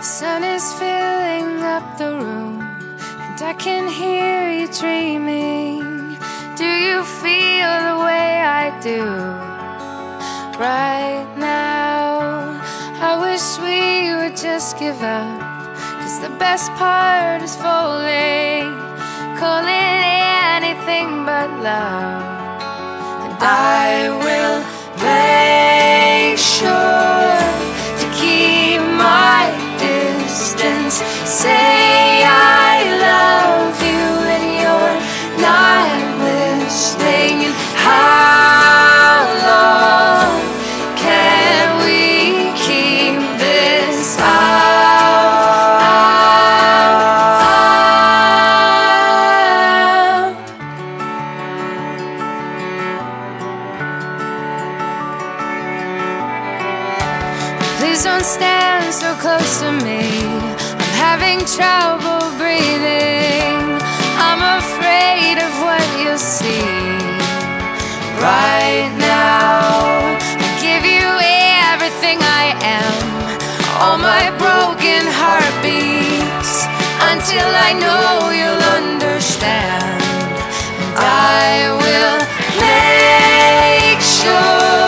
The sun is filling up the room, and I can hear you dreaming. Do you feel the way I do right now? I wish we would just give up, cause the best part is falling. Please don't stand so close to me. I'm having trouble breathing. I'm afraid of what you'll see right now. I give you everything I am, all my broken heartbeats, until I know you'll understand. And I will make sure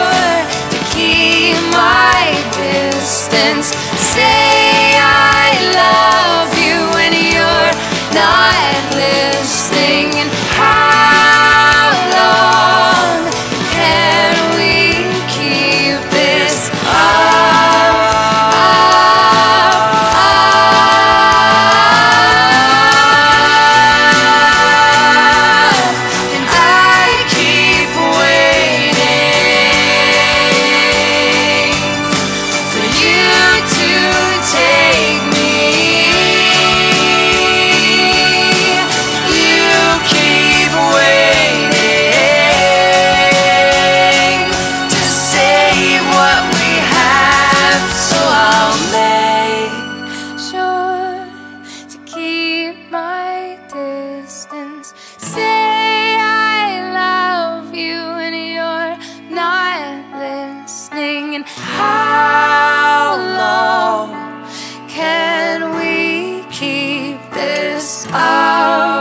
Say I love you when you're not listening. And how long can we keep this up?